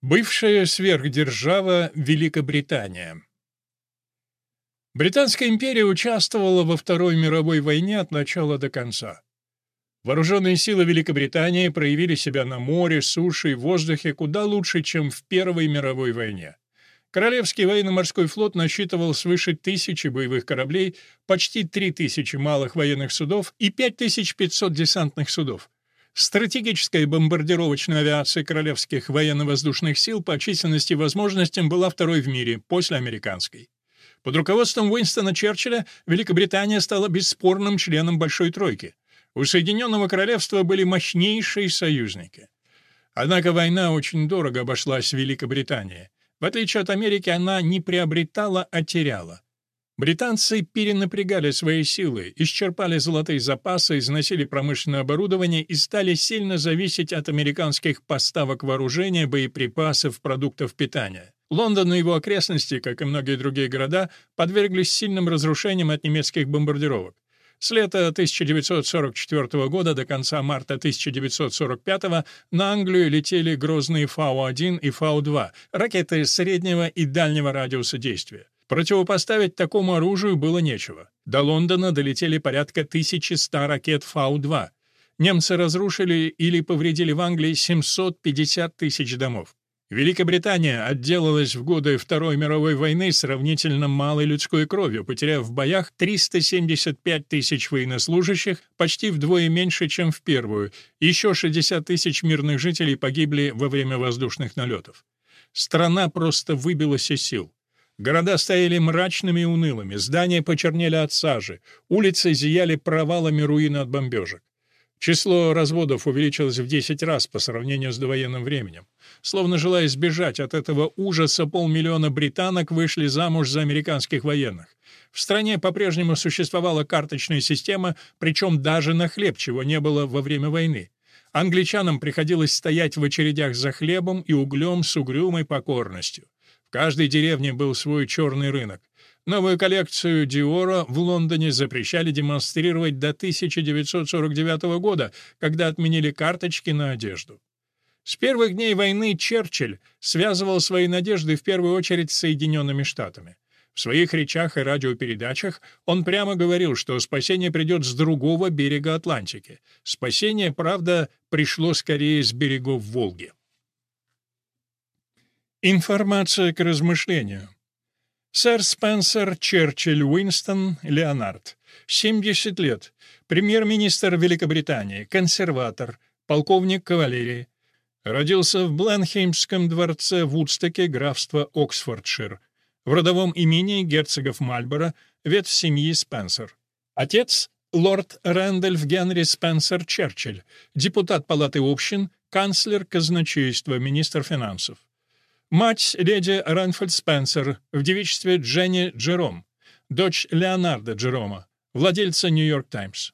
Бывшая сверхдержава Великобритания Британская империя участвовала во Второй мировой войне от начала до конца. Вооруженные силы Великобритании проявили себя на море, суше и воздухе куда лучше, чем в Первой мировой войне. Королевский военно-морской флот насчитывал свыше тысячи боевых кораблей, почти три тысячи малых военных судов и 5500 десантных судов. Стратегическая бомбардировочная авиация Королевских военно-воздушных сил по численности и возможностям была второй в мире, после американской. Под руководством Уинстона Черчилля Великобритания стала бесспорным членом Большой Тройки. У Соединенного Королевства были мощнейшие союзники. Однако война очень дорого обошлась Великобритании. В отличие от Америки, она не приобретала, а теряла. Британцы перенапрягали свои силы, исчерпали золотые запасы, износили промышленное оборудование и стали сильно зависеть от американских поставок вооружения, боеприпасов, продуктов питания. Лондон и его окрестности, как и многие другие города, подверглись сильным разрушениям от немецких бомбардировок. С лета 1944 года до конца марта 1945 на Англию летели грозные Фау-1 и Фау-2, ракеты среднего и дальнего радиуса действия. Противопоставить такому оружию было нечего. До Лондона долетели порядка 1100 ракет Фау-2. Немцы разрушили или повредили в Англии 750 тысяч домов. Великобритания отделалась в годы Второй мировой войны сравнительно малой людской кровью, потеряв в боях 375 тысяч военнослужащих, почти вдвое меньше, чем в первую. Еще 60 тысяч мирных жителей погибли во время воздушных налетов. Страна просто выбилась из сил. Города стояли мрачными и унылыми, здания почернели от сажи, улицы зияли провалами руин от бомбежек. Число разводов увеличилось в 10 раз по сравнению с довоенным временем. Словно желая избежать от этого ужаса, полмиллиона британок вышли замуж за американских военных. В стране по-прежнему существовала карточная система, причем даже на хлеб, чего не было во время войны. Англичанам приходилось стоять в очередях за хлебом и углем с угрюмой покорностью. В каждой деревне был свой черный рынок. Новую коллекцию Диора в Лондоне запрещали демонстрировать до 1949 года, когда отменили карточки на одежду. С первых дней войны Черчилль связывал свои надежды в первую очередь с Соединенными Штатами. В своих речах и радиопередачах он прямо говорил, что спасение придет с другого берега Атлантики. Спасение, правда, пришло скорее с берегов Волги. Информация к размышлению. Сэр Спенсер Черчилль Уинстон Леонард. 70 лет. Премьер-министр Великобритании, консерватор, полковник кавалерии. Родился в Бленхеймском дворце в Вудстоке, графство Оксфордшир. В родовом имении герцогов Мальборо, ветвь семьи Спенсер. Отец — лорд Рэндольф Генри Спенсер Черчилль, депутат Палаты общин, канцлер казначейства, министр финансов. Мать — леди Ранфельд Спенсер, в девичестве Дженни Джером, дочь Леонарда Джерома, владельца «Нью-Йорк Таймс».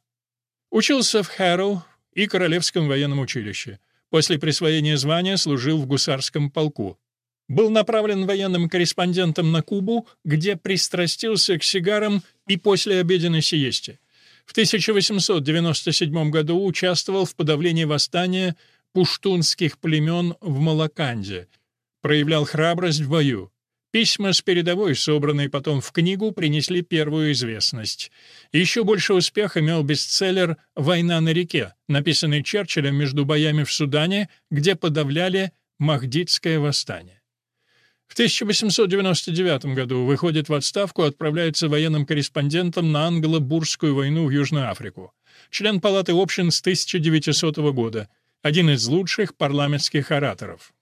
Учился в Хэрроу и Королевском военном училище. После присвоения звания служил в гусарском полку. Был направлен военным корреспондентом на Кубу, где пристрастился к сигарам и после обеденной сиесте. В 1897 году участвовал в подавлении восстания пуштунских племен в Малаканде — проявлял храбрость в бою. Письма с передовой, собранные потом в книгу, принесли первую известность. Еще больше успех имел бестселлер «Война на реке», написанный Черчиллем между боями в Судане, где подавляли Махдитское восстание. В 1899 году выходит в отставку, отправляется военным корреспондентом на англо-бурскую войну в Южную Африку. Член Палаты общин с 1900 года, один из лучших парламентских ораторов.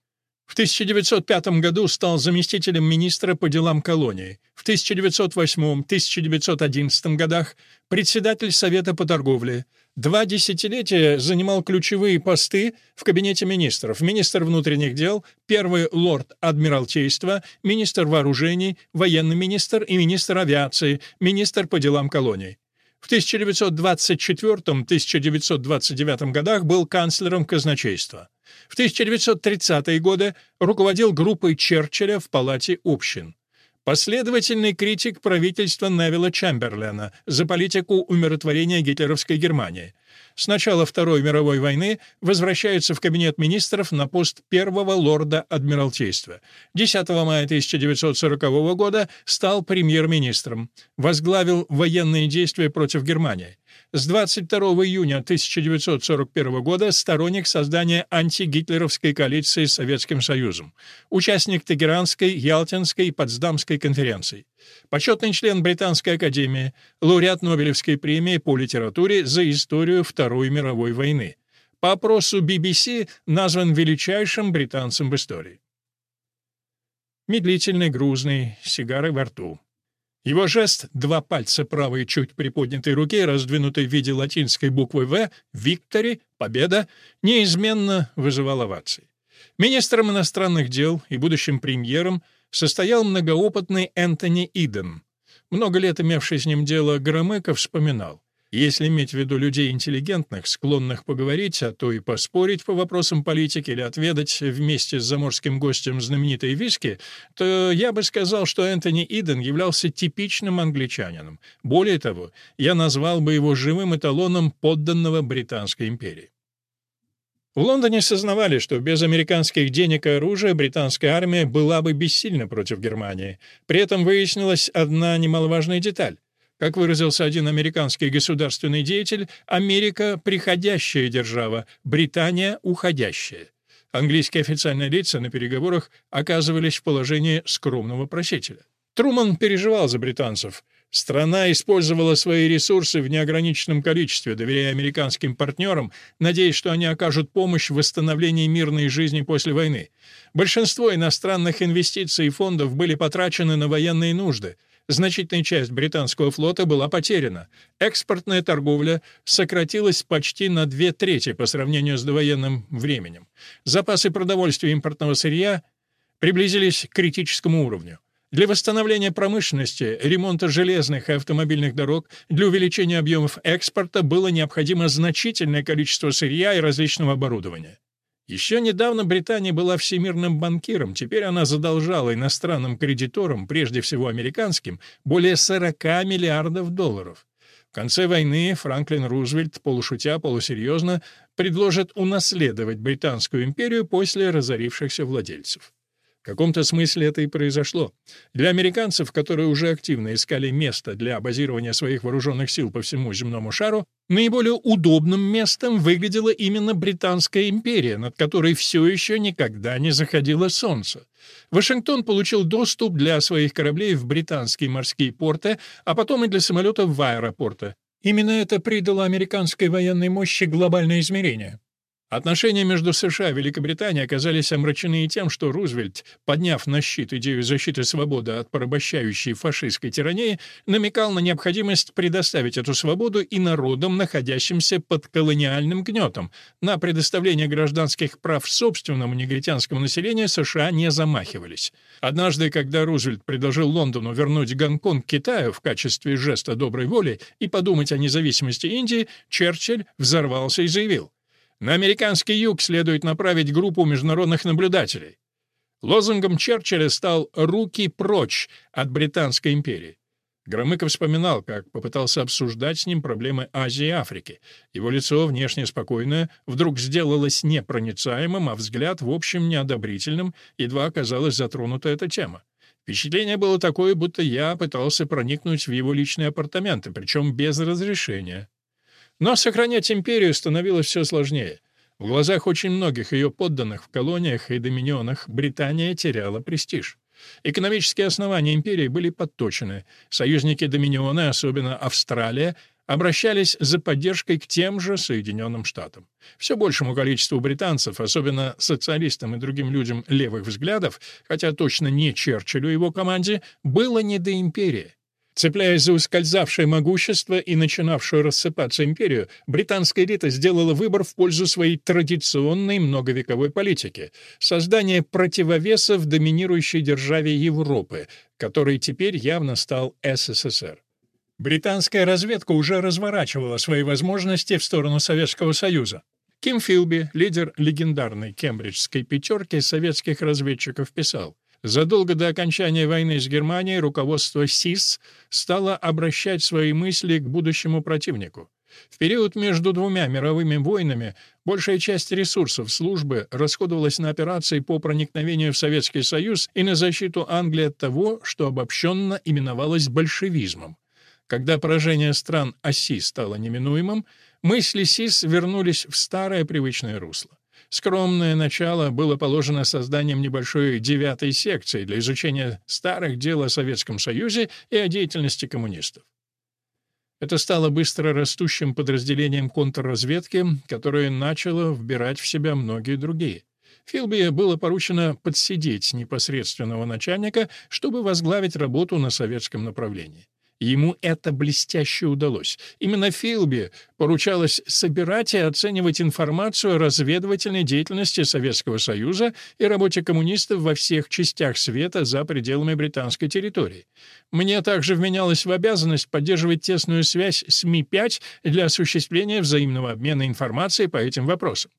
В 1905 году стал заместителем министра по делам колонии. В 1908-1911 годах председатель Совета по торговле. Два десятилетия занимал ключевые посты в кабинете министров. Министр внутренних дел, первый лорд Адмиралтейства, министр вооружений, военный министр и министр авиации, министр по делам колоний. В 1924-1929 годах был канцлером казначейства. В 1930-е годы руководил группой Черчилля в Палате общин. Последовательный критик правительства Невилла Чемберлена за политику умиротворения гитлеровской Германии. С начала Второй мировой войны возвращается в кабинет министров на пост первого лорда Адмиралтейства. 10 мая 1940 года стал премьер-министром. Возглавил военные действия против Германии. С 22 июня 1941 года сторонник создания антигитлеровской коалиции с Советским Союзом, участник Тегеранской, Ялтинской и Потсдамской конференций, почетный член Британской академии, лауреат Нобелевской премии по литературе за историю Второй мировой войны. По опросу BBC назван величайшим британцем в истории. Медлительный, грузный, сигары во рту. Его жест — два пальца правой чуть приподнятой руки, раздвинутой в виде латинской буквы «В», «Виктори», «Победа», неизменно вызывал овации. Министром иностранных дел и будущим премьером состоял многоопытный Энтони Иден. Много лет имевший с ним дело Громыко вспоминал. Если иметь в виду людей интеллигентных, склонных поговорить, а то и поспорить по вопросам политики или отведать вместе с заморским гостем знаменитые виски, то я бы сказал, что Энтони Иден являлся типичным англичанином. Более того, я назвал бы его живым эталоном подданного Британской империи. В Лондоне сознавали, что без американских денег и оружия британская армия была бы бессильна против Германии. При этом выяснилась одна немаловажная деталь. Как выразился один американский государственный деятель, Америка — приходящая держава, Британия — уходящая. Английские официальные лица на переговорах оказывались в положении скромного просителя. Труман переживал за британцев. Страна использовала свои ресурсы в неограниченном количестве, доверяя американским партнерам, надеясь, что они окажут помощь в восстановлении мирной жизни после войны. Большинство иностранных инвестиций и фондов были потрачены на военные нужды — значительная часть британского флота была потеряна. Экспортная торговля сократилась почти на две трети по сравнению с довоенным временем. Запасы продовольствия и импортного сырья приблизились к критическому уровню. Для восстановления промышленности, ремонта железных и автомобильных дорог, для увеличения объемов экспорта было необходимо значительное количество сырья и различного оборудования. Еще недавно Британия была всемирным банкиром, теперь она задолжала иностранным кредиторам, прежде всего американским, более 40 миллиардов долларов. В конце войны Франклин Рузвельт, полушутя, полусерьезно, предложит унаследовать Британскую империю после разорившихся владельцев. В каком-то смысле это и произошло. Для американцев, которые уже активно искали место для базирования своих вооруженных сил по всему земному шару, наиболее удобным местом выглядела именно Британская империя, над которой все еще никогда не заходило солнце. Вашингтон получил доступ для своих кораблей в британские морские порты, а потом и для самолетов в аэропорты. Именно это придало американской военной мощи глобальное измерение. Отношения между США и Великобританией оказались омрачены и тем, что Рузвельт, подняв на щит идею защиты свободы от порабощающей фашистской тирании, намекал на необходимость предоставить эту свободу и народам, находящимся под колониальным гнетом. На предоставление гражданских прав собственному негритянскому населению США не замахивались. Однажды, когда Рузвельт предложил Лондону вернуть Гонконг Китаю в качестве жеста доброй воли и подумать о независимости Индии, Черчилль взорвался и заявил на американский юг следует направить группу международных наблюдателей. Лозунгом Черчилля стал «руки прочь от Британской империи». Громыко вспоминал, как попытался обсуждать с ним проблемы Азии и Африки. Его лицо, внешне спокойное, вдруг сделалось непроницаемым, а взгляд, в общем, неодобрительным, едва оказалась затронута эта тема. Впечатление было такое, будто я пытался проникнуть в его личные апартаменты, причем без разрешения. Но сохранять империю становилось все сложнее. В глазах очень многих ее подданных в колониях и доминионах Британия теряла престиж. Экономические основания империи были подточены. Союзники Доминиона, особенно Австралия, обращались за поддержкой к тем же Соединенным Штатам. Все большему количеству британцев, особенно социалистам и другим людям левых взглядов, хотя точно не Черчиллю и его команде, было не до империи. Цепляясь за ускользавшее могущество и начинавшую рассыпаться империю, британская элита сделала выбор в пользу своей традиционной многовековой политики — противовеса в доминирующей державе Европы, который теперь явно стал СССР. Британская разведка уже разворачивала свои возможности в сторону Советского Союза. Ким Филби, лидер легендарной кембриджской пятерки советских разведчиков, писал Задолго до окончания войны с Германией руководство СИС стало обращать свои мысли к будущему противнику. В период между двумя мировыми войнами большая часть ресурсов службы расходовалась на операции по проникновению в Советский Союз и на защиту Англии от того, что обобщенно именовалось большевизмом. Когда поражение стран оси стало неминуемым, мысли СИС вернулись в старое привычное русло. Скромное начало было положено созданием небольшой девятой секции для изучения старых дел о Советском Союзе и о деятельности коммунистов. Это стало быстро растущим подразделением контрразведки, которое начало вбирать в себя многие другие. Филби было поручено подсидеть непосредственного начальника, чтобы возглавить работу на советском направлении. Ему это блестяще удалось. Именно Филби поручалось собирать и оценивать информацию о разведывательной деятельности Советского Союза и работе коммунистов во всех частях света за пределами британской территории. Мне также вменялось в обязанность поддерживать тесную связь с Ми-5 для осуществления взаимного обмена информацией по этим вопросам.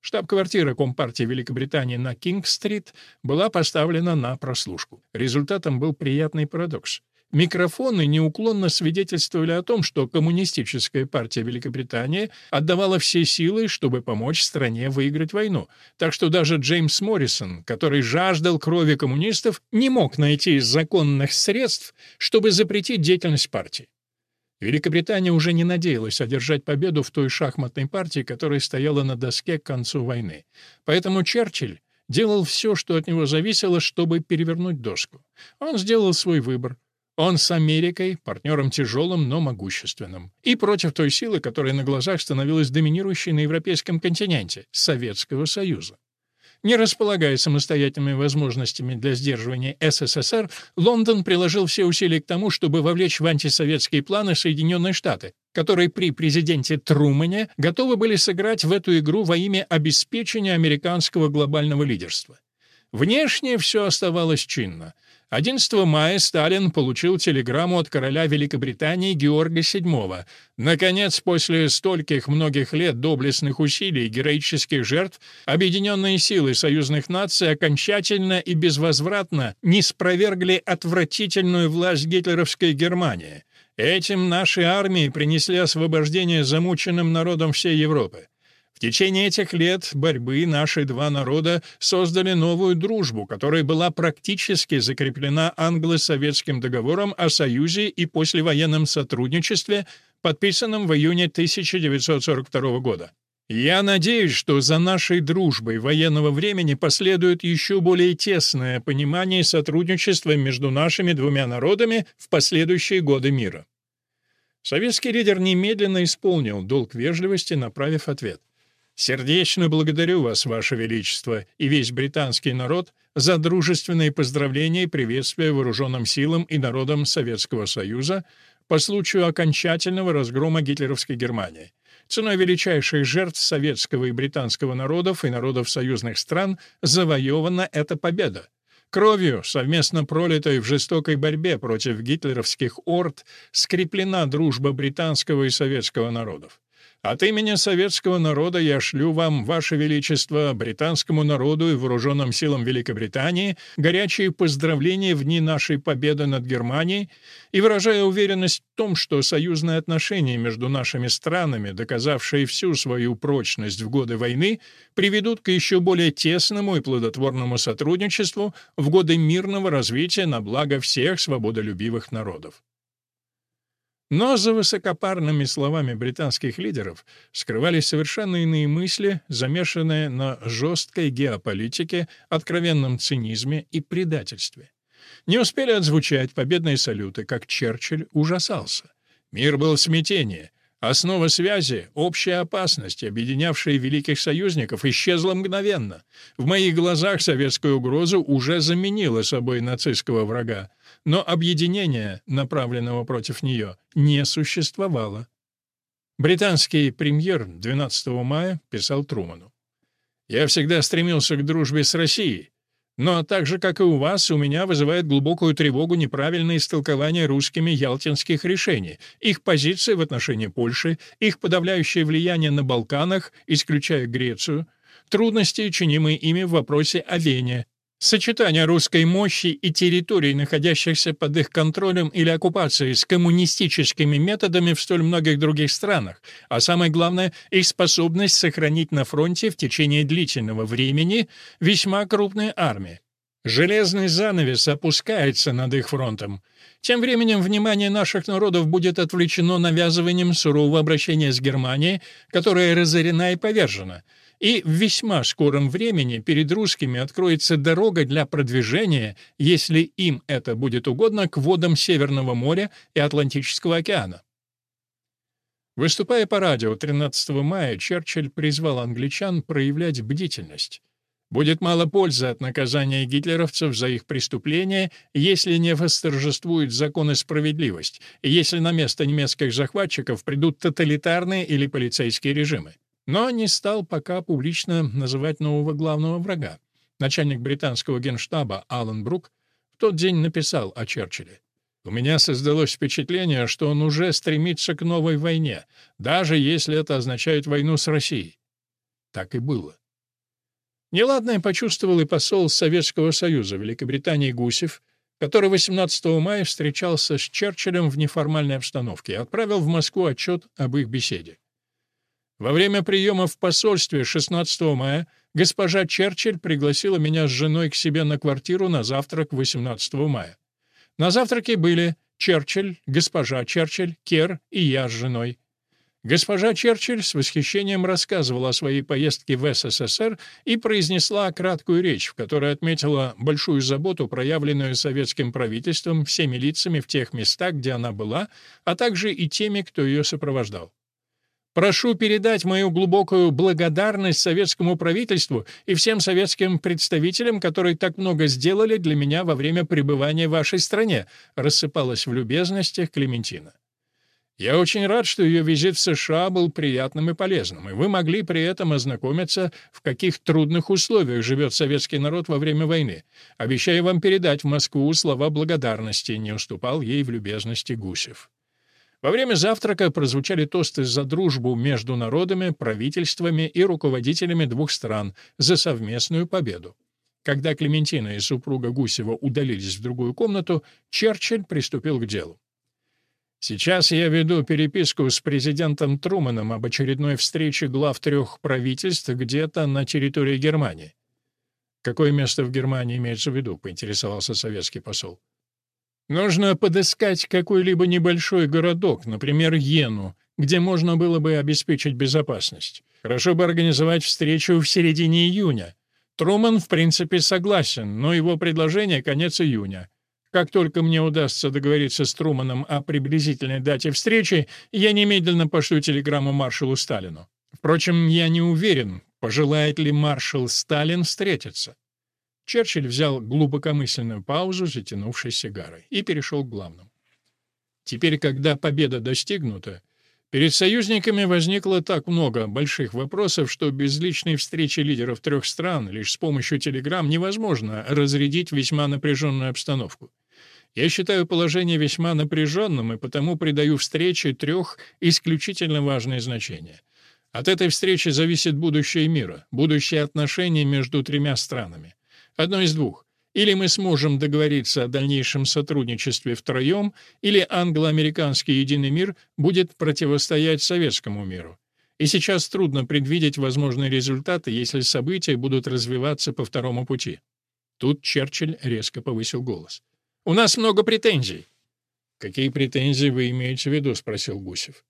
Штаб-квартира Компартии Великобритании на Кинг-стрит была поставлена на прослушку. Результатом был приятный парадокс. Микрофоны неуклонно свидетельствовали о том, что коммунистическая партия Великобритании отдавала все силы, чтобы помочь стране выиграть войну. Так что даже Джеймс Моррисон, который жаждал крови коммунистов, не мог найти законных средств, чтобы запретить деятельность партии. Великобритания уже не надеялась одержать победу в той шахматной партии, которая стояла на доске к концу войны. Поэтому Черчилль делал все, что от него зависело, чтобы перевернуть доску. Он сделал свой выбор. Он с Америкой, партнером тяжелым, но могущественным. И против той силы, которая на глазах становилась доминирующей на европейском континенте — Советского Союза. Не располагая самостоятельными возможностями для сдерживания СССР, Лондон приложил все усилия к тому, чтобы вовлечь в антисоветские планы Соединенные Штаты, которые при президенте Трумане готовы были сыграть в эту игру во имя обеспечения американского глобального лидерства. Внешне все оставалось чинно — 11 мая Сталин получил телеграмму от короля Великобритании Георга VII. Наконец, после стольких многих лет доблестных усилий и героических жертв, объединенные силы союзных наций окончательно и безвозвратно не спровергли отвратительную власть гитлеровской Германии. Этим наши армии принесли освобождение замученным народам всей Европы. В течение этих лет борьбы наши два народа создали новую дружбу, которая была практически закреплена англо-советским договором о союзе и послевоенном сотрудничестве, подписанным в июне 1942 года. Я надеюсь, что за нашей дружбой военного времени последует еще более тесное понимание сотрудничества между нашими двумя народами в последующие годы мира. Советский лидер немедленно исполнил долг вежливости, направив ответ. Сердечно благодарю вас, Ваше Величество, и весь британский народ за дружественные поздравления и приветствия вооруженным силам и народам Советского Союза по случаю окончательного разгрома гитлеровской Германии. Ценой величайших жертв советского и британского народов и народов союзных стран завоевана эта победа. Кровью, совместно пролитой в жестокой борьбе против гитлеровских орд, скреплена дружба британского и советского народов. От имени советского народа я шлю вам, Ваше Величество, британскому народу и вооруженным силам Великобритании горячие поздравления в дни нашей победы над Германией и выражаю уверенность в том, что союзные отношения между нашими странами, доказавшие всю свою прочность в годы войны, приведут к еще более тесному и плодотворному сотрудничеству в годы мирного развития на благо всех свободолюбивых народов. Но за высокопарными словами британских лидеров скрывались совершенно иные мысли, замешанные на жесткой геополитике, откровенном цинизме и предательстве. Не успели отзвучать победные салюты, как Черчилль ужасался. Мир был в смятении. Основа связи, общая опасность, объединявшая великих союзников, исчезла мгновенно. В моих глазах советская угроза уже заменила собой нацистского врага но объединения, направленного против нее, не существовало. Британский премьер 12 мая писал Труману. «Я всегда стремился к дружбе с Россией, но так же, как и у вас, у меня вызывает глубокую тревогу неправильное истолкование русскими ялтинских решений, их позиции в отношении Польши, их подавляющее влияние на Балканах, исключая Грецию, трудности, чинимые ими в вопросе о Вене, Сочетание русской мощи и территорий, находящихся под их контролем или оккупацией, с коммунистическими методами в столь многих других странах, а самое главное, их способность сохранить на фронте в течение длительного времени весьма крупные армии. Железный занавес опускается над их фронтом. Тем временем внимание наших народов будет отвлечено навязыванием сурового обращения с Германией, которая разорена и повержена — и в весьма скором времени перед русскими откроется дорога для продвижения, если им это будет угодно, к водам Северного моря и Атлантического океана. Выступая по радио 13 мая, Черчилль призвал англичан проявлять бдительность. Будет мало пользы от наказания гитлеровцев за их преступления, если не восторжествует закон и справедливость, если на место немецких захватчиков придут тоталитарные или полицейские режимы но не стал пока публично называть нового главного врага. Начальник британского генштаба Алан Брук в тот день написал о Черчилле. «У меня создалось впечатление, что он уже стремится к новой войне, даже если это означает войну с Россией». Так и было. Неладное почувствовал и посол Советского Союза Великобритании Гусев, который 18 мая встречался с Черчиллем в неформальной обстановке и отправил в Москву отчет об их беседе. Во время приема в посольстве 16 мая госпожа Черчилль пригласила меня с женой к себе на квартиру на завтрак 18 мая. На завтраке были Черчилль, госпожа Черчилль, Кер и я с женой. Госпожа Черчилль с восхищением рассказывала о своей поездке в СССР и произнесла краткую речь, в которой отметила большую заботу, проявленную советским правительством всеми лицами в тех местах, где она была, а также и теми, кто ее сопровождал. Прошу передать мою глубокую благодарность советскому правительству и всем советским представителям, которые так много сделали для меня во время пребывания в вашей стране», рассыпалась в любезностях Клементина. «Я очень рад, что ее визит в США был приятным и полезным, и вы могли при этом ознакомиться, в каких трудных условиях живет советский народ во время войны. Обещаю вам передать в Москву слова благодарности», не уступал ей в любезности Гусев. Во время завтрака прозвучали тосты за дружбу между народами, правительствами и руководителями двух стран за совместную победу. Когда Клементина и супруга Гусева удалились в другую комнату, Черчилль приступил к делу. «Сейчас я веду переписку с президентом Труманом об очередной встрече глав трех правительств где-то на территории Германии». «Какое место в Германии имеется в виду?» — поинтересовался советский посол. Нужно подыскать какой-либо небольшой городок, например, Йену, где можно было бы обеспечить безопасность. Хорошо бы организовать встречу в середине июня. Труман, в принципе, согласен, но его предложение — конец июня. Как только мне удастся договориться с Труманом о приблизительной дате встречи, я немедленно пошлю телеграмму маршалу Сталину. Впрочем, я не уверен, пожелает ли маршал Сталин встретиться. Черчилль взял глубокомысленную паузу, затянувшись сигарой, и перешел к главному. Теперь, когда победа достигнута, перед союзниками возникло так много больших вопросов, что без личной встречи лидеров трех стран лишь с помощью телеграмм невозможно разрядить весьма напряженную обстановку. Я считаю положение весьма напряженным и потому придаю встрече трех исключительно важное значение. От этой встречи зависит будущее мира, будущее отношений между тремя странами. Одно из двух. Или мы сможем договориться о дальнейшем сотрудничестве втроем, или англо-американский единый мир будет противостоять советскому миру. И сейчас трудно предвидеть возможные результаты, если события будут развиваться по второму пути. Тут Черчилль резко повысил голос. «У нас много претензий». «Какие претензии вы имеете в виду?» — спросил Гусев.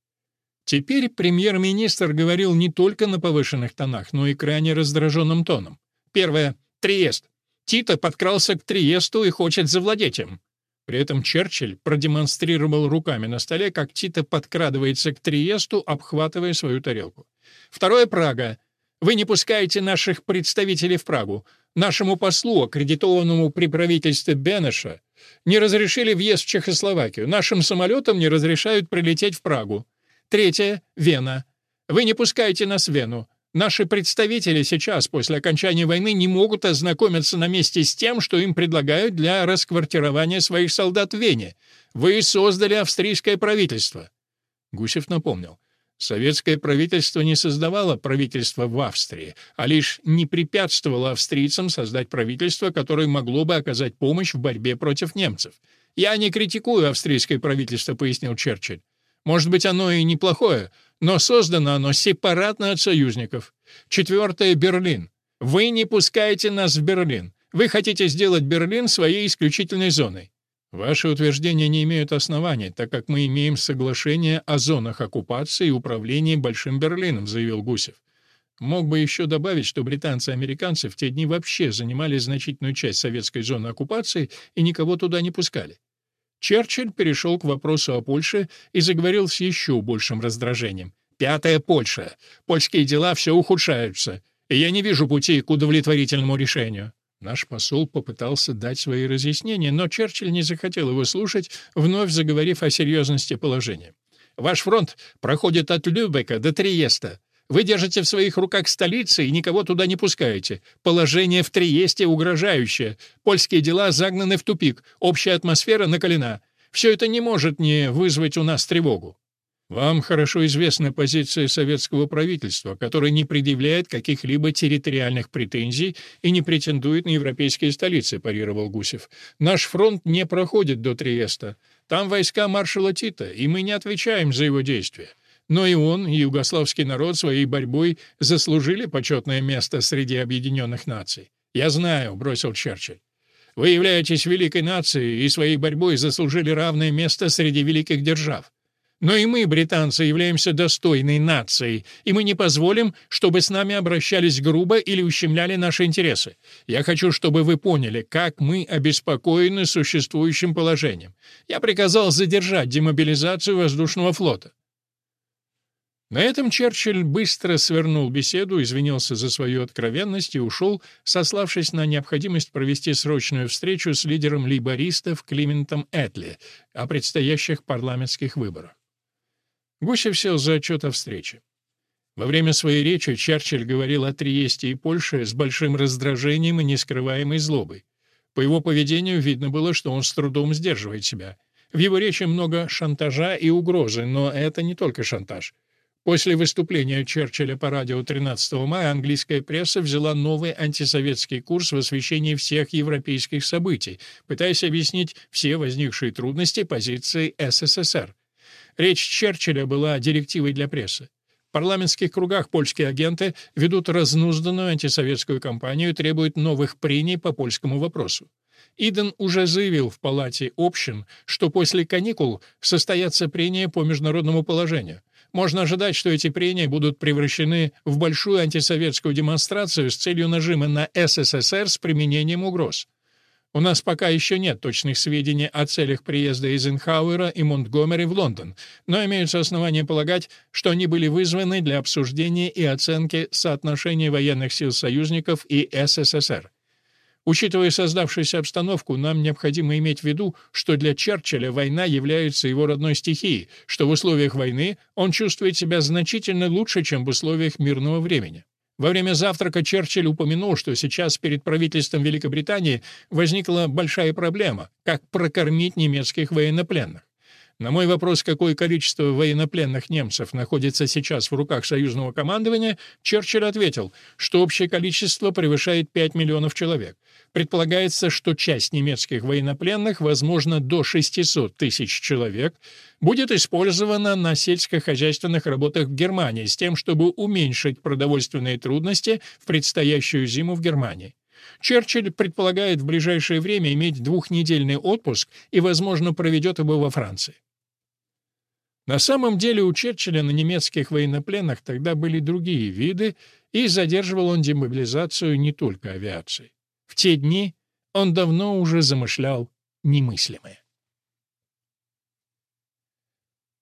Теперь премьер-министр говорил не только на повышенных тонах, но и крайне раздраженным тоном. Первое. Триест. Тита подкрался к Триесту и хочет завладеть им. При этом Черчилль продемонстрировал руками на столе, как Тита подкрадывается к Триесту, обхватывая свою тарелку. Второе — Прага. Вы не пускаете наших представителей в Прагу. Нашему послу, аккредитованному при правительстве Бенеша, не разрешили въезд в Чехословакию. Нашим самолетам не разрешают прилететь в Прагу. Третье — Вена. Вы не пускаете нас в Вену. Наши представители сейчас, после окончания войны, не могут ознакомиться на месте с тем, что им предлагают для расквартирования своих солдат в Вене. Вы создали австрийское правительство». Гусев напомнил. Советское правительство не создавало правительство в Австрии, а лишь не препятствовало австрийцам создать правительство, которое могло бы оказать помощь в борьбе против немцев. «Я не критикую австрийское правительство», — пояснил Черчилль. «Может быть, оно и неплохое, но создано оно сепаратно от союзников. Четвертое — Берлин. Вы не пускаете нас в Берлин. Вы хотите сделать Берлин своей исключительной зоной. Ваши утверждения не имеют оснований, так как мы имеем соглашение о зонах оккупации и управлении Большим Берлином, заявил Гусев. Мог бы еще добавить, что британцы и американцы в те дни вообще занимали значительную часть советской зоны оккупации и никого туда не пускали. Черчилль перешел к вопросу о Польше и заговорил с еще большим раздражением. «Пятая Польша. Польские дела все ухудшаются, и я не вижу пути к удовлетворительному решению». Наш посол попытался дать свои разъяснения, но Черчилль не захотел его слушать, вновь заговорив о серьезности положения. «Ваш фронт проходит от Любека до Триеста. Вы держите в своих руках столицы и никого туда не пускаете. Положение в Триесте угрожающее. Польские дела загнаны в тупик. Общая атмосфера накалена. Все это не может не вызвать у нас тревогу. Вам хорошо известна позиция советского правительства, которое не предъявляет каких-либо территориальных претензий и не претендует на европейские столицы, парировал Гусев. Наш фронт не проходит до Триеста. Там войска маршала Тита, и мы не отвечаем за его действия. Но и он, и югославский народ своей борьбой заслужили почетное место среди объединенных наций. «Я знаю», — бросил Черчилль. «Вы являетесь великой нацией и своей борьбой заслужили равное место среди великих держав. Но и мы, британцы, являемся достойной нацией, и мы не позволим, чтобы с нами обращались грубо или ущемляли наши интересы. Я хочу, чтобы вы поняли, как мы обеспокоены существующим положением. Я приказал задержать демобилизацию воздушного флота. На этом Черчилль быстро свернул беседу, извинился за свою откровенность и ушел, сославшись на необходимость провести срочную встречу с лидером лейбористов Климентом Этли о предстоящих парламентских выборах. Гусев сел за отчет о встрече. Во время своей речи Черчилль говорил о Триесте и Польше с большим раздражением и нескрываемой злобой. По его поведению видно было, что он с трудом сдерживает себя. В его речи много шантажа и угрозы, но это не только шантаж — После выступления Черчилля по радио 13 мая английская пресса взяла новый антисоветский курс в освещении всех европейских событий, пытаясь объяснить все возникшие трудности позиции СССР. Речь Черчилля была директивой для прессы. В парламентских кругах польские агенты ведут разнузданную антисоветскую кампанию и требуют новых прений по польскому вопросу. Иден уже заявил в Палате общин, что после каникул состоятся прения по международному положению. Можно ожидать, что эти прения будут превращены в большую антисоветскую демонстрацию с целью нажима на СССР с применением угроз. У нас пока еще нет точных сведений о целях приезда Эйзенхауэра и Монтгомери в Лондон, но имеются основания полагать, что они были вызваны для обсуждения и оценки соотношения военных сил союзников и СССР. Учитывая создавшуюся обстановку, нам необходимо иметь в виду, что для Черчилля война является его родной стихией, что в условиях войны он чувствует себя значительно лучше, чем в условиях мирного времени. Во время завтрака Черчилль упомянул, что сейчас перед правительством Великобритании возникла большая проблема – как прокормить немецких военнопленных. На мой вопрос, какое количество военнопленных немцев находится сейчас в руках союзного командования, Черчилль ответил, что общее количество превышает 5 миллионов человек. Предполагается, что часть немецких военнопленных, возможно, до 600 тысяч человек, будет использована на сельскохозяйственных работах в Германии с тем, чтобы уменьшить продовольственные трудности в предстоящую зиму в Германии. Черчилль предполагает в ближайшее время иметь двухнедельный отпуск и, возможно, проведет его во Франции. На самом деле у Черчилля на немецких военнопленных тогда были другие виды, и задерживал он демобилизацию не только авиации. В те дни он давно уже замышлял немыслимое.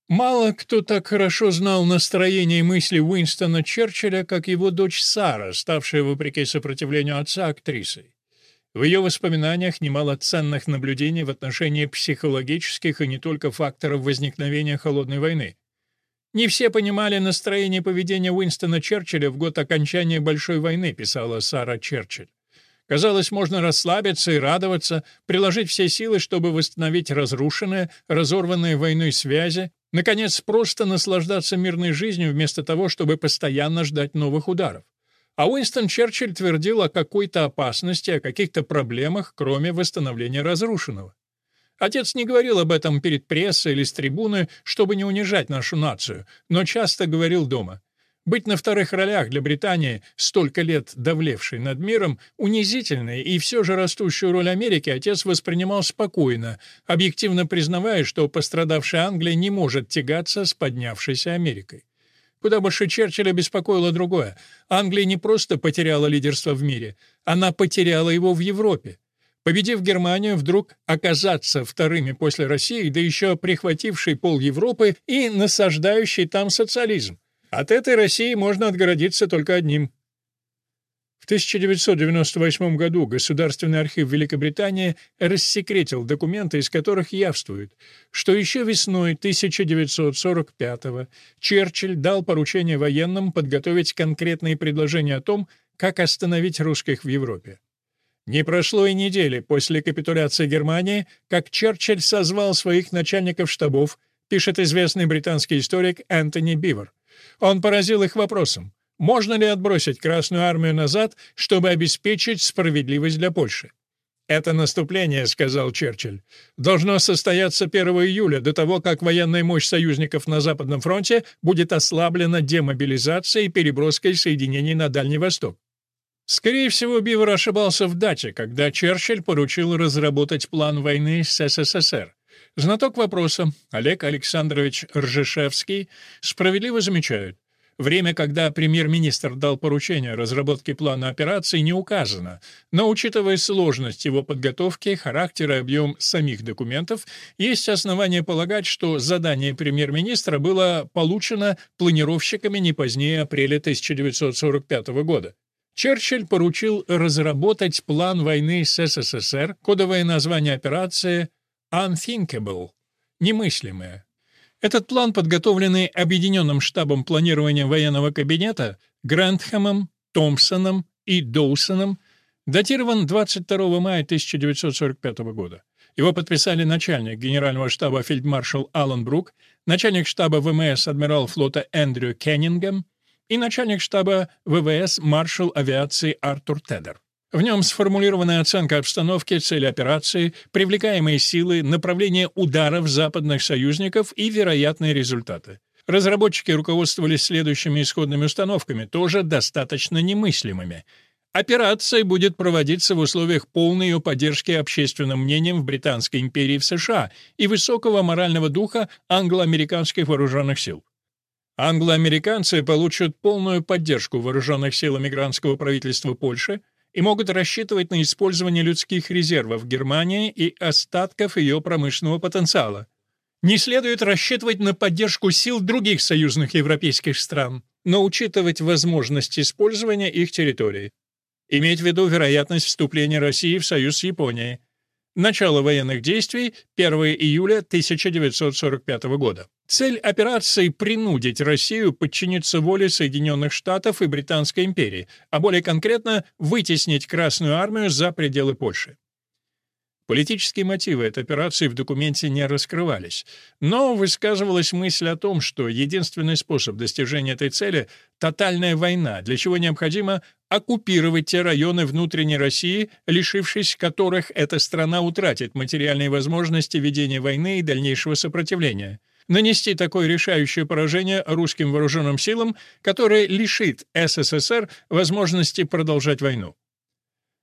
Мало кто так хорошо знал настроение и мысли Уинстона Черчилля, как его дочь Сара, ставшая, вопреки сопротивлению отца, актрисой. В ее воспоминаниях немало ценных наблюдений в отношении психологических и не только факторов возникновения холодной войны. Не все понимали настроение и поведение Уинстона Черчилля в год окончания Большой войны, писала Сара Черчилль. Казалось, можно расслабиться и радоваться, приложить все силы, чтобы восстановить разрушенные, разорванные войной связи, Наконец, просто наслаждаться мирной жизнью вместо того, чтобы постоянно ждать новых ударов. А Уинстон Черчилль твердил о какой-то опасности, о каких-то проблемах, кроме восстановления разрушенного. Отец не говорил об этом перед прессой или с трибуны, чтобы не унижать нашу нацию, но часто говорил дома. Быть на вторых ролях для Британии, столько лет давлевшей над миром, унизительной и все же растущую роль Америки отец воспринимал спокойно, объективно признавая, что пострадавшая Англия не может тягаться с поднявшейся Америкой. Куда больше Черчилля беспокоило другое. Англия не просто потеряла лидерство в мире, она потеряла его в Европе. Победив Германию, вдруг оказаться вторыми после России, да еще прихватившей пол Европы и насаждающей там социализм. От этой России можно отгородиться только одним. В 1998 году Государственный архив Великобритании рассекретил документы, из которых явствует, что еще весной 1945 Черчилль дал поручение военным подготовить конкретные предложения о том, как остановить русских в Европе. Не прошло и недели после капитуляции Германии, как Черчилль созвал своих начальников штабов, пишет известный британский историк Энтони Бивер. Он поразил их вопросом, можно ли отбросить Красную армию назад, чтобы обеспечить справедливость для Польши. «Это наступление», — сказал Черчилль, — «должно состояться 1 июля, до того, как военная мощь союзников на Западном фронте будет ослаблена демобилизацией и переброской соединений на Дальний Восток». Скорее всего, Бивер ошибался в дате, когда Черчилль поручил разработать план войны с СССР. Знаток вопроса Олег Александрович Ржешевский справедливо замечает, Время, когда премьер-министр дал поручение разработке плана операции, не указано, но, учитывая сложность его подготовки, характер и объем самих документов, есть основания полагать, что задание премьер-министра было получено планировщиками не позднее апреля 1945 года. Черчилль поручил разработать план войны с СССР, кодовое название операции «Unthinkable» — «Немыслимое». Этот план, подготовленный Объединенным штабом планирования военного кабинета Грантхэмом, Томпсоном и Доусоном, датирован 22 мая 1945 года. Его подписали начальник генерального штаба фельдмаршал Алан Брук, начальник штаба ВМС адмирал флота Эндрю Кеннингем и начальник штаба ВВС маршал авиации Артур Тедер. В нем сформулирована оценка обстановки, цели операции, привлекаемые силы, направление ударов западных союзников и вероятные результаты. Разработчики руководствовались следующими исходными установками, тоже достаточно немыслимыми. Операция будет проводиться в условиях полной ее поддержки общественным мнением в Британской империи в США и высокого морального духа англо-американских вооруженных сил. Англо-американцы получат полную поддержку вооруженных сил эмигрантского правительства Польши, и могут рассчитывать на использование людских резервов Германии и остатков ее промышленного потенциала. Не следует рассчитывать на поддержку сил других союзных европейских стран, но учитывать возможность использования их территорий. Иметь в виду вероятность вступления России в союз с Японией. Начало военных действий 1 июля 1945 года. Цель операции — принудить Россию подчиниться воле Соединенных Штатов и Британской империи, а более конкретно — вытеснить Красную армию за пределы Польши. Политические мотивы этой операции в документе не раскрывались, но высказывалась мысль о том, что единственный способ достижения этой цели — тотальная война, для чего необходимо оккупировать те районы внутренней России, лишившись которых эта страна утратит материальные возможности ведения войны и дальнейшего сопротивления — нанести такое решающее поражение русским вооруженным силам, которое лишит СССР возможности продолжать войну.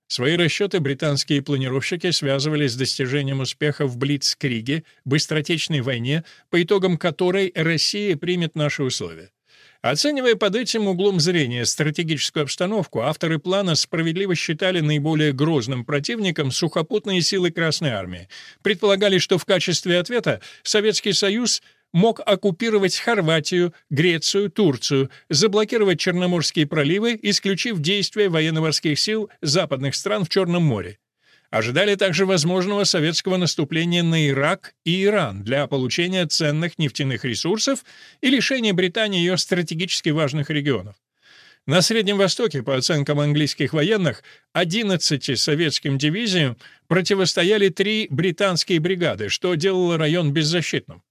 Свои расчеты британские планировщики связывали с достижением успеха в Блицкриге, быстротечной войне, по итогам которой Россия примет наши условия. Оценивая под этим углом зрения стратегическую обстановку, авторы плана справедливо считали наиболее грозным противником сухопутные силы Красной Армии. Предполагали, что в качестве ответа Советский Союз мог оккупировать Хорватию, Грецию, Турцию, заблокировать Черноморские проливы, исключив действия военно-морских сил западных стран в Черном море. Ожидали также возможного советского наступления на Ирак и Иран для получения ценных нефтяных ресурсов и лишения Британии ее стратегически важных регионов. На Среднем Востоке, по оценкам английских военных, 11 советским дивизиям противостояли три британские бригады, что делало район беззащитным.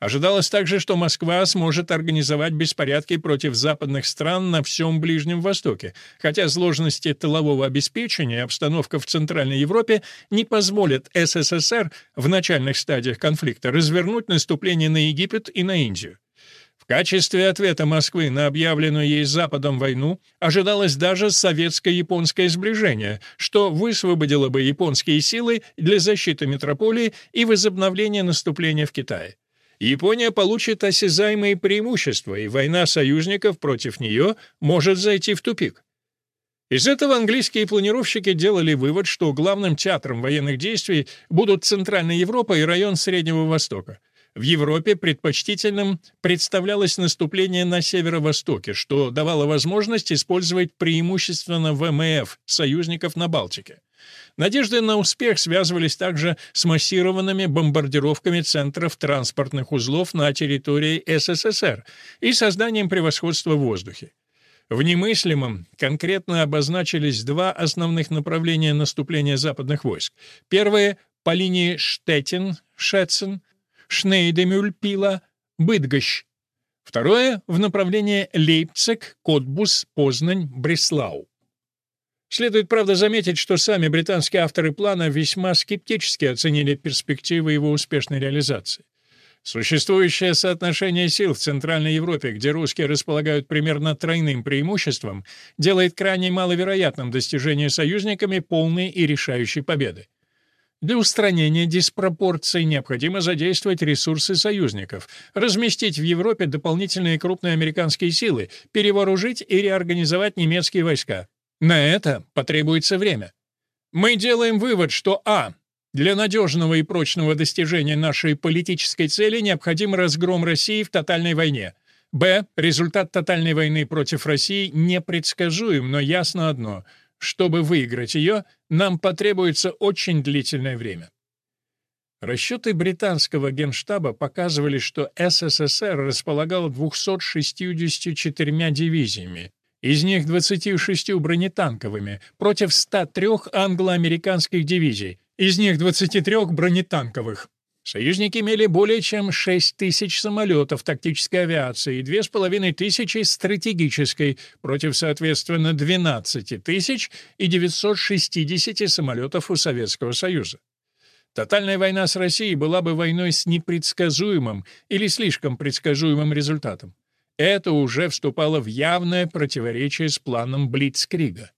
Ожидалось также, что Москва сможет организовать беспорядки против западных стран на всем Ближнем Востоке, хотя сложности тылового обеспечения и обстановка в Центральной Европе не позволят СССР в начальных стадиях конфликта развернуть наступление на Египет и на Индию. В качестве ответа Москвы на объявленную ей Западом войну ожидалось даже советско-японское сближение, что высвободило бы японские силы для защиты метрополии и возобновления наступления в Китае. Япония получит осязаемые преимущества, и война союзников против нее может зайти в тупик. Из этого английские планировщики делали вывод, что главным театром военных действий будут Центральная Европа и район Среднего Востока. В Европе предпочтительным представлялось наступление на северо-востоке, что давало возможность использовать преимущественно ВМФ союзников на Балтике. Надежды на успех связывались также с массированными бомбардировками центров транспортных узлов на территории СССР и созданием превосходства в воздухе. В немыслимом конкретно обозначились два основных направления наступления западных войск. Первое — по линии Штеттин-Шетцен, Шнейдемюль-Пила, Быдгощ. Второе — в направлении Лейпциг, Котбус, Познань, Бреслау. Следует, правда, заметить, что сами британские авторы плана весьма скептически оценили перспективы его успешной реализации. Существующее соотношение сил в Центральной Европе, где русские располагают примерно тройным преимуществом, делает крайне маловероятным достижение союзниками полной и решающей победы. Для устранения диспропорций необходимо задействовать ресурсы союзников, разместить в Европе дополнительные крупные американские силы, перевооружить и реорганизовать немецкие войска. На это потребуется время. Мы делаем вывод, что а. Для надежного и прочного достижения нашей политической цели необходим разгром России в тотальной войне. Б. Результат тотальной войны против России непредсказуем, но ясно одно. Чтобы выиграть ее, нам потребуется очень длительное время. Расчеты британского генштаба показывали, что СССР располагал 264 дивизиями, из них 26 бронетанковыми, против 103 англо-американских дивизий, из них 23 бронетанковых. Союзники имели более чем 6 тысяч самолетов тактической авиации и 2,5 тысячи стратегической против, соответственно, 12 тысяч и 960 самолетов у Советского Союза. Тотальная война с Россией была бы войной с непредсказуемым или слишком предсказуемым результатом. Это уже вступало в явное противоречие с планом Блицкрига.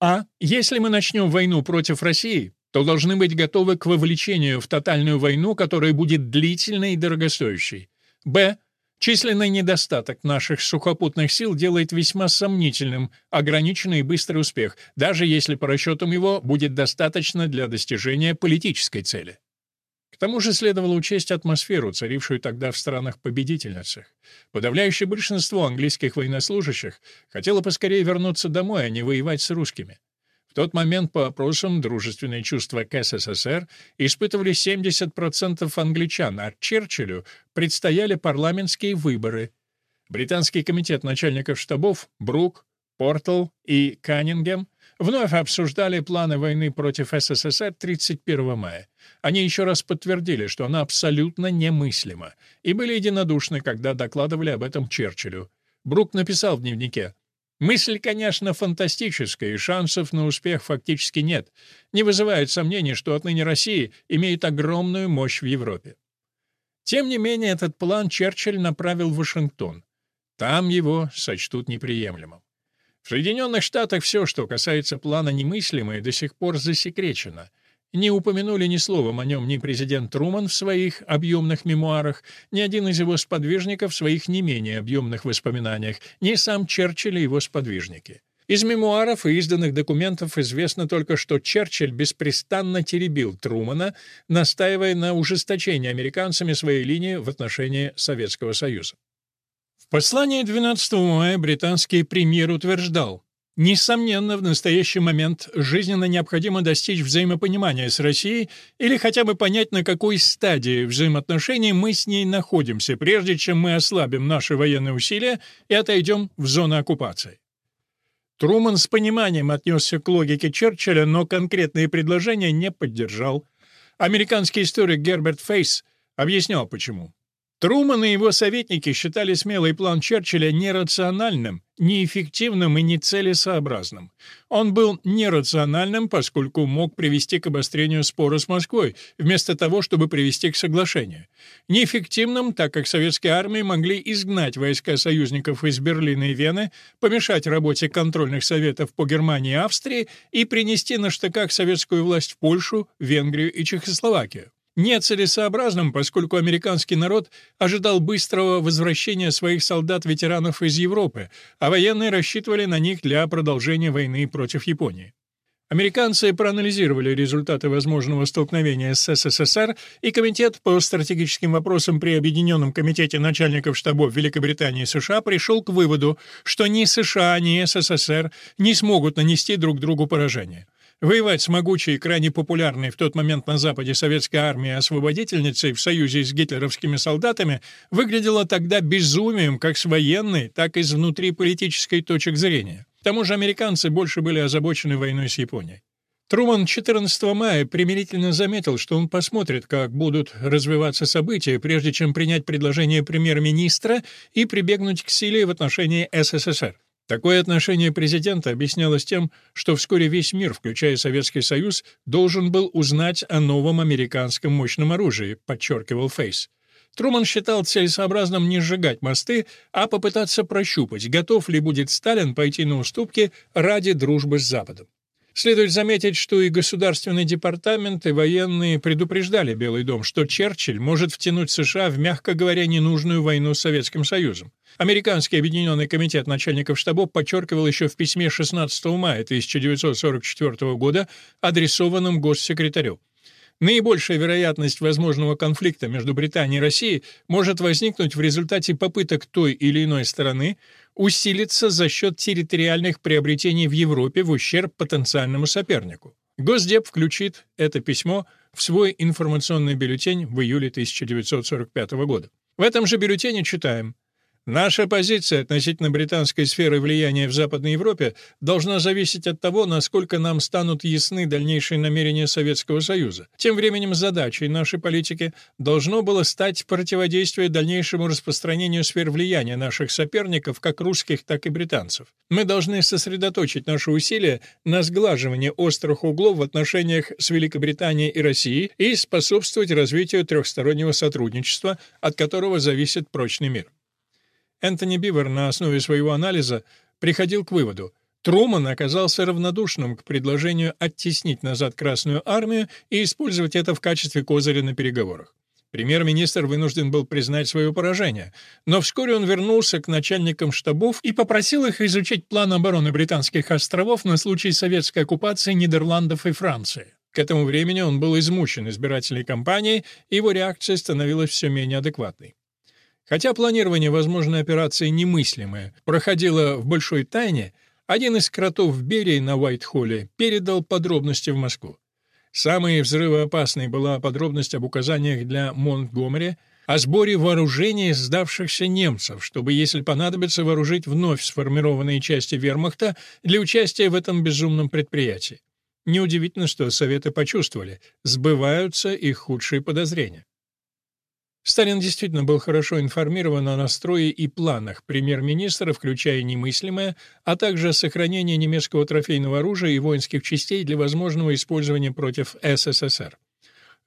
А если мы начнем войну против России, то должны быть готовы к вовлечению в тотальную войну, которая будет длительной и дорогостоящей. Б. Численный недостаток наших сухопутных сил делает весьма сомнительным ограниченный и быстрый успех, даже если по расчетам его будет достаточно для достижения политической цели. К тому же следовало учесть атмосферу, царившую тогда в странах-победительницах. Подавляющее большинство английских военнослужащих хотело поскорее вернуться домой, а не воевать с русскими. В тот момент по опросам дружественные чувства к СССР испытывали 70% англичан, а Черчиллю предстояли парламентские выборы. Британский комитет начальников штабов Брук, Портл и Каннингем вновь обсуждали планы войны против СССР 31 мая. Они еще раз подтвердили, что она абсолютно немыслима, и были единодушны, когда докладывали об этом Черчиллю. Брук написал в дневнике Мысль, конечно, фантастическая, и шансов на успех фактически нет. Не вызывает сомнений, что отныне Россия имеет огромную мощь в Европе. Тем не менее, этот план Черчилль направил в Вашингтон. Там его сочтут неприемлемым. В Соединенных Штатах все, что касается плана немыслимое, до сих пор засекречено. Не упомянули ни словом о нем ни президент Труман в своих объемных мемуарах, ни один из его сподвижников в своих не менее объемных воспоминаниях, ни сам Черчилль и его сподвижники. Из мемуаров и изданных документов известно только, что Черчилль беспрестанно теребил Трумана, настаивая на ужесточении американцами своей линии в отношении Советского Союза. В послании 12 мая британский премьер утверждал, Несомненно, в настоящий момент жизненно необходимо достичь взаимопонимания с Россией или хотя бы понять, на какой стадии взаимоотношений мы с ней находимся, прежде чем мы ослабим наши военные усилия и отойдем в зону оккупации. Труман с пониманием отнесся к логике Черчилля, но конкретные предложения не поддержал. Американский историк Герберт Фейс объяснял, почему. Труман и его советники считали смелый план Черчилля нерациональным, неэффективным и нецелесообразным. Он был нерациональным, поскольку мог привести к обострению спора с Москвой, вместо того, чтобы привести к соглашению. Неэффективным, так как советские армии могли изгнать войска союзников из Берлина и Вены, помешать работе контрольных советов по Германии и Австрии и принести на штыках советскую власть в Польшу, Венгрию и Чехословакию нецелесообразным, поскольку американский народ ожидал быстрого возвращения своих солдат-ветеранов из Европы, а военные рассчитывали на них для продолжения войны против Японии. Американцы проанализировали результаты возможного столкновения с СССР, и Комитет по стратегическим вопросам при Объединенном комитете начальников штабов Великобритании и США пришел к выводу, что ни США, ни СССР не смогут нанести друг другу поражение. Воевать с могучей и крайне популярной в тот момент на Западе советской армией освободительницей в союзе с гитлеровскими солдатами выглядело тогда безумием как с военной, так и с внутриполитической точек зрения. К тому же американцы больше были озабочены войной с Японией. Труман 14 мая примирительно заметил, что он посмотрит, как будут развиваться события, прежде чем принять предложение премьер-министра и прибегнуть к силе в отношении СССР. Такое отношение президента объяснялось тем, что вскоре весь мир, включая Советский Союз, должен был узнать о новом американском мощном оружии, подчеркивал Фейс. Труман считал целесообразным не сжигать мосты, а попытаться прощупать, готов ли будет Сталин пойти на уступки ради дружбы с Западом. Следует заметить, что и Государственный департамент, и военные предупреждали Белый дом, что Черчилль может втянуть США в, мягко говоря, ненужную войну с Советским Союзом. Американский объединенный комитет начальников штабов подчеркивал еще в письме 16 мая 1944 года, адресованном госсекретарю. Наибольшая вероятность возможного конфликта между Британией и Россией может возникнуть в результате попыток той или иной стороны усилиться за счет территориальных приобретений в Европе в ущерб потенциальному сопернику. Госдеп включит это письмо в свой информационный бюллетень в июле 1945 года. В этом же бюллетене читаем Наша позиция относительно британской сферы влияния в Западной Европе должна зависеть от того, насколько нам станут ясны дальнейшие намерения Советского Союза. Тем временем задачей нашей политики должно было стать противодействие дальнейшему распространению сфер влияния наших соперников, как русских, так и британцев. Мы должны сосредоточить наши усилия на сглаживании острых углов в отношениях с Великобританией и Россией и способствовать развитию трехстороннего сотрудничества, от которого зависит прочный мир. Энтони Бивер на основе своего анализа приходил к выводу, Труман оказался равнодушным к предложению оттеснить назад Красную армию и использовать это в качестве козыря на переговорах. Премьер-министр вынужден был признать свое поражение, но вскоре он вернулся к начальникам штабов и попросил их изучить план обороны британских островов на случай советской оккупации Нидерландов и Франции. К этому времени он был измучен избирательной кампанией, и его реакция становилась все менее адекватной. Хотя планирование возможной операции немыслимое проходило в большой тайне, один из кротов Берии на Уайт-Холле передал подробности в Москву. Самой взрывоопасной была подробность об указаниях для Монтгомери о сборе вооружений сдавшихся немцев, чтобы, если понадобится, вооружить вновь сформированные части вермахта для участия в этом безумном предприятии. Неудивительно, что Советы почувствовали, сбываются их худшие подозрения. Сталин действительно был хорошо информирован о настрое и планах премьер-министра, включая немыслимое, а также сохранение немецкого трофейного оружия и воинских частей для возможного использования против СССР.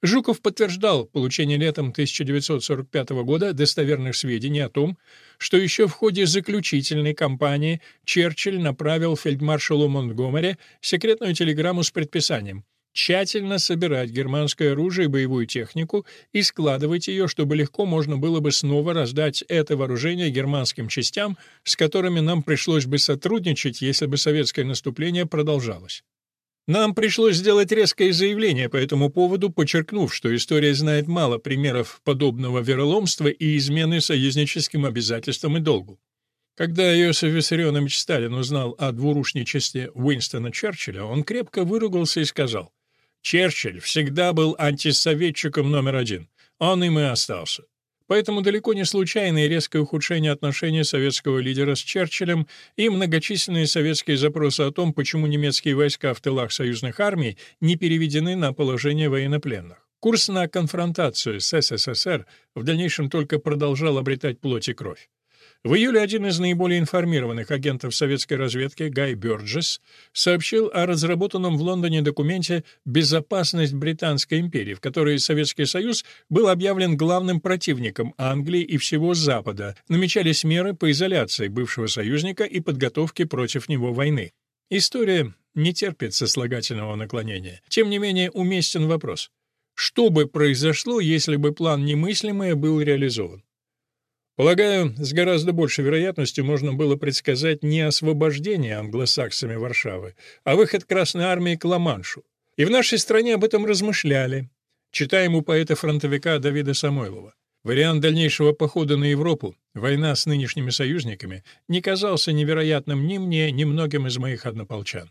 Жуков подтверждал получение летом 1945 года достоверных сведений о том, что еще в ходе заключительной кампании Черчилль направил фельдмаршалу Монтгомери секретную телеграмму с предписанием тщательно собирать германское оружие и боевую технику и складывать ее, чтобы легко можно было бы снова раздать это вооружение германским частям, с которыми нам пришлось бы сотрудничать, если бы советское наступление продолжалось. Нам пришлось сделать резкое заявление по этому поводу, подчеркнув, что история знает мало примеров подобного вероломства и измены союзническим обязательствам и долгу. Когда Иосиф Виссарионович Сталин узнал о двурушничестве Уинстона Черчилля, он крепко выругался и сказал, Черчилль всегда был антисоветчиком номер один. Он им и остался. Поэтому далеко не случайное резкое ухудшение отношений советского лидера с Черчиллем и многочисленные советские запросы о том, почему немецкие войска в тылах союзных армий не переведены на положение военнопленных. Курс на конфронтацию с СССР в дальнейшем только продолжал обретать плоть и кровь. В июле один из наиболее информированных агентов советской разведки, Гай Бёрджес, сообщил о разработанном в Лондоне документе «Безопасность Британской империи», в которой Советский Союз был объявлен главным противником Англии и всего Запада, намечались меры по изоляции бывшего союзника и подготовке против него войны. История не терпит сослагательного наклонения. Тем не менее, уместен вопрос. Что бы произошло, если бы план немыслимое был реализован? Полагаю, с гораздо большей вероятностью можно было предсказать не освобождение англосаксами Варшавы, а выход Красной Армии к Ла-Маншу. И в нашей стране об этом размышляли. Читаем у поэта-фронтовика Давида Самойлова. Вариант дальнейшего похода на Европу, война с нынешними союзниками, не казался невероятным ни мне, ни многим из моих однополчан.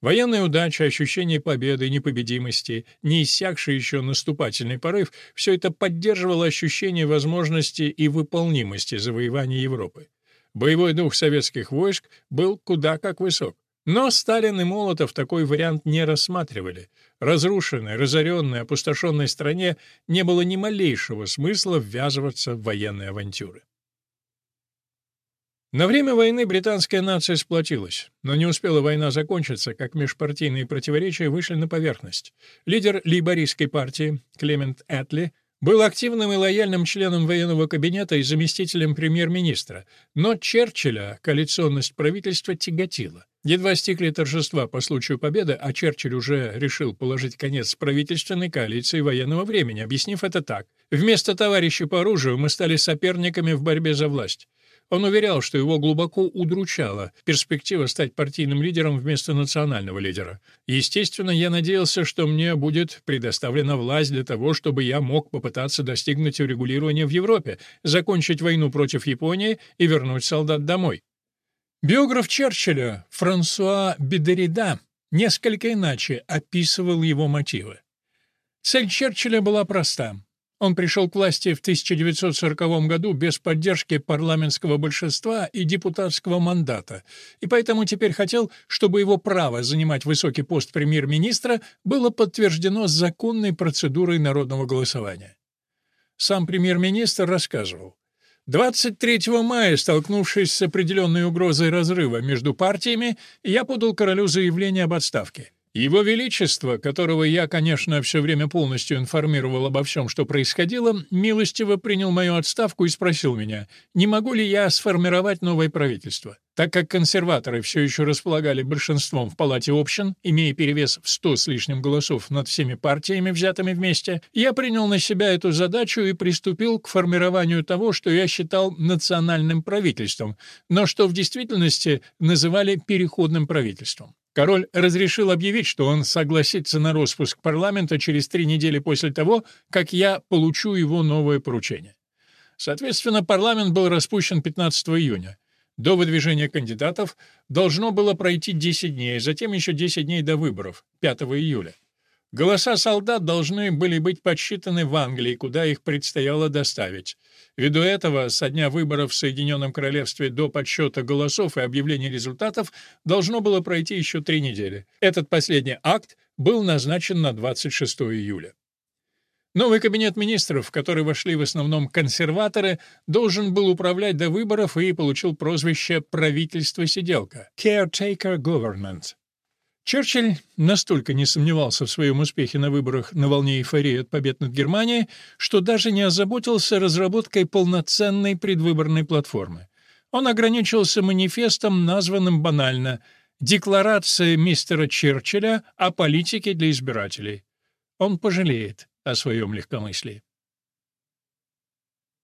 Военная удача, ощущение победы непобедимости, не иссякший еще наступательный порыв — все это поддерживало ощущение возможности и выполнимости завоевания Европы. Боевой дух советских войск был куда как высок. Но Сталин и Молотов такой вариант не рассматривали. Разрушенной, разоренной, опустошенной стране не было ни малейшего смысла ввязываться в военные авантюры. На время войны британская нация сплотилась, но не успела война закончиться, как межпартийные противоречия вышли на поверхность. Лидер лейбористской партии Клемент Этли был активным и лояльным членом военного кабинета и заместителем премьер-министра, но Черчилля коалиционность правительства тяготила. Едва стихли торжества по случаю победы, а Черчилль уже решил положить конец правительственной коалиции военного времени, объяснив это так. «Вместо товарища по оружию мы стали соперниками в борьбе за власть. Он уверял, что его глубоко удручала перспектива стать партийным лидером вместо национального лидера. Естественно, я надеялся, что мне будет предоставлена власть для того, чтобы я мог попытаться достигнуть урегулирования в Европе, закончить войну против Японии и вернуть солдат домой. Биограф Черчилля Франсуа Бедерида несколько иначе описывал его мотивы. Цель Черчилля была проста он пришел к власти в 1940 году без поддержки парламентского большинства и депутатского мандата, и поэтому теперь хотел, чтобы его право занимать высокий пост премьер-министра было подтверждено законной процедурой народного голосования. Сам премьер-министр рассказывал, 23 мая, столкнувшись с определенной угрозой разрыва между партиями, я подал королю заявление об отставке. Его Величество, которого я, конечно, все время полностью информировал обо всем, что происходило, милостиво принял мою отставку и спросил меня, не могу ли я сформировать новое правительство. Так как консерваторы все еще располагали большинством в Палате общин, имея перевес в сто с лишним голосов над всеми партиями, взятыми вместе, я принял на себя эту задачу и приступил к формированию того, что я считал национальным правительством, но что в действительности называли переходным правительством. Король разрешил объявить, что он согласится на распуск парламента через три недели после того, как я получу его новое поручение. Соответственно, парламент был распущен 15 июня. До выдвижения кандидатов должно было пройти 10 дней, затем еще 10 дней до выборов, 5 июля. Голоса солдат должны были быть подсчитаны в Англии, куда их предстояло доставить. Ввиду этого, со дня выборов в Соединенном Королевстве до подсчета голосов и объявления результатов должно было пройти еще три недели. Этот последний акт был назначен на 26 июля. Новый кабинет министров, в который вошли в основном консерваторы, должен был управлять до выборов и получил прозвище «правительство-сиделка» — «caretaker government». Черчилль настолько не сомневался в своем успехе на выборах на волне эйфории от побед над Германией, что даже не озаботился разработкой полноценной предвыборной платформы. Он ограничился манифестом, названным банально «Декларация мистера Черчилля о политике для избирателей». Он пожалеет о своем легкомыслии.